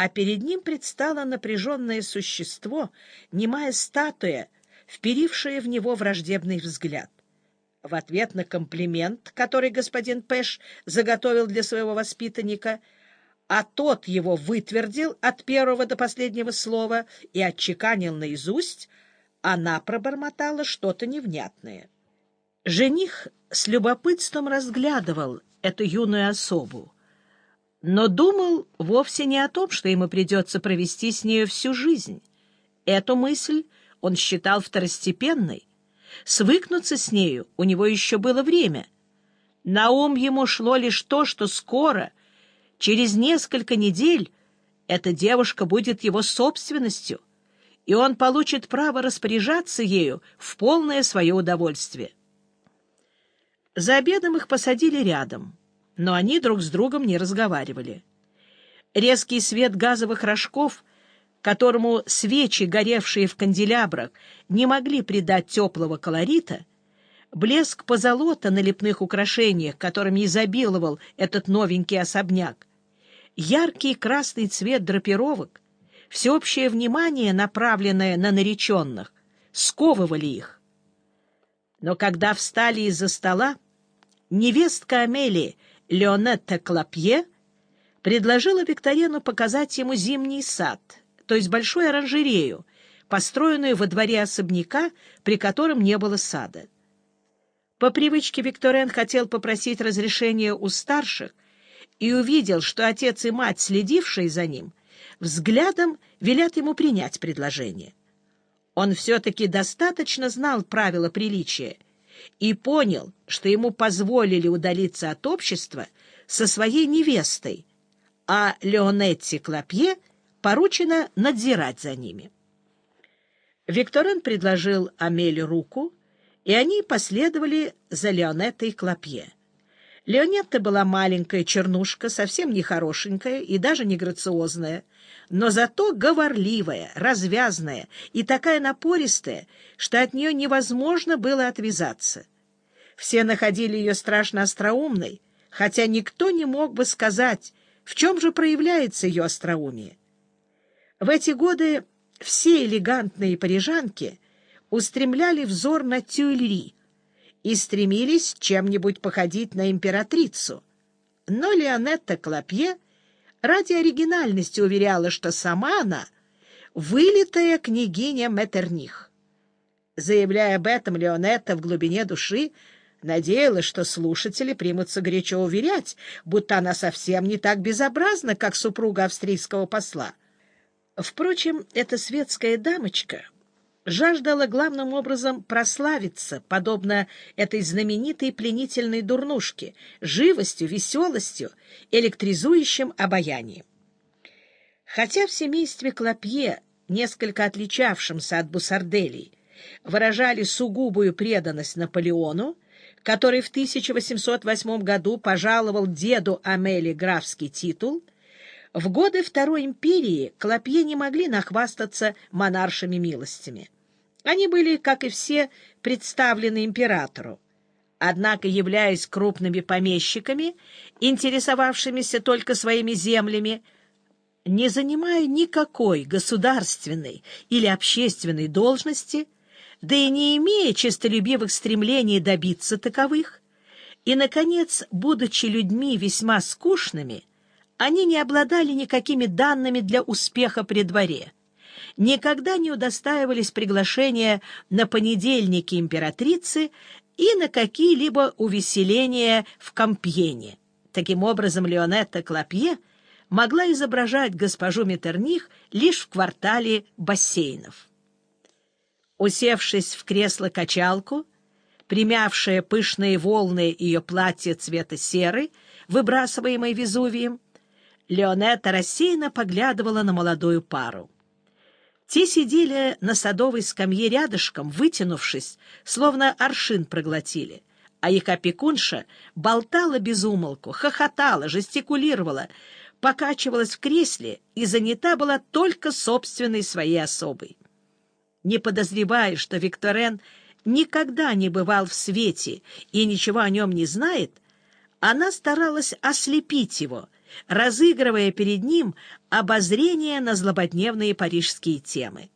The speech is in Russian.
а перед ним предстало напряженное существо, немая статуя, вперившая в него враждебный взгляд. В ответ на комплимент, который господин Пэш заготовил для своего воспитанника, а тот его вытвердил от первого до последнего слова и отчеканил наизусть, она пробормотала что-то невнятное. Жених с любопытством разглядывал эту юную особу, но думал вовсе не о том, что ему придется провести с нею всю жизнь. Эту мысль он считал второстепенной. Свыкнуться с нею у него еще было время. На ум ему шло лишь то, что скоро, через несколько недель, эта девушка будет его собственностью, и он получит право распоряжаться ею в полное свое удовольствие. За обедом их посадили рядом, но они друг с другом не разговаривали. Резкий свет газовых рожков, которому свечи, горевшие в канделябрах, не могли придать теплого колорита, блеск позолота на лепных украшениях, которыми изобиловал этот новенький особняк, яркий красный цвет драпировок, всеобщее внимание, направленное на нареченных, сковывали их. Но когда встали из-за стола, невестка Амелии, Леонетта Клопье, предложила Викторину показать ему зимний сад, то есть большую оранжерею, построенную во дворе особняка, при котором не было сада. По привычке Викторен хотел попросить разрешения у старших и увидел, что отец и мать, следившие за ним, взглядом велят ему принять предложение. Он все-таки достаточно знал правила приличия и понял, что ему позволили удалиться от общества со своей невестой, а Леонетти Клопье поручено надзирать за ними. Викторин предложил Амеле руку, и они последовали за Леонеттой Клопье. Леонетта была маленькая чернушка, совсем не хорошенькая и даже не грациозная, но зато говорливая, развязная и такая напористая, что от нее невозможно было отвязаться. Все находили ее страшно остроумной, хотя никто не мог бы сказать, в чем же проявляется ее остроумие. В эти годы все элегантные парижанки устремляли взор на Тюильри и стремились чем-нибудь походить на императрицу. Но Леонетта Клопье — ради оригинальности уверяла, что сама она — вылитая княгиня Меттерних. Заявляя об этом, Леонетта в глубине души надеялась, что слушатели примутся горячо уверять, будто она совсем не так безобразна, как супруга австрийского посла. Впрочем, эта светская дамочка жаждала главным образом прославиться, подобно этой знаменитой пленительной дурнушке, живостью, веселостью, электризующим обаянием. Хотя в семействе Клопье, несколько отличавшемся от Бусарделей, выражали сугубую преданность Наполеону, который в 1808 году пожаловал деду Амели графский титул, в годы Второй империи Клопье не могли нахвастаться монаршими милостями. Они были, как и все, представлены императору. Однако, являясь крупными помещиками, интересовавшимися только своими землями, не занимая никакой государственной или общественной должности, да и не имея честолюбивых стремлений добиться таковых, и, наконец, будучи людьми весьма скучными, они не обладали никакими данными для успеха при дворе, никогда не удостаивались приглашения на понедельники императрицы и на какие-либо увеселения в Компьене. Таким образом, Леонетта Клопье могла изображать госпожу Метерних лишь в квартале бассейнов. Усевшись в кресло-качалку, примявшее пышные волны ее платья цвета серы, выбрасываемой Везувием, Леонетта рассеянно поглядывала на молодую пару. Те сидели на садовой скамье рядышком, вытянувшись, словно аршин проглотили, а их опекунша болтала без умолку, хохотала, жестикулировала, покачивалась в кресле и занята была только собственной своей особой. Не подозревая, что Викторен никогда не бывал в свете и ничего о нем не знает, она старалась ослепить его — разыгрывая перед ним обозрение на злободневные парижские темы.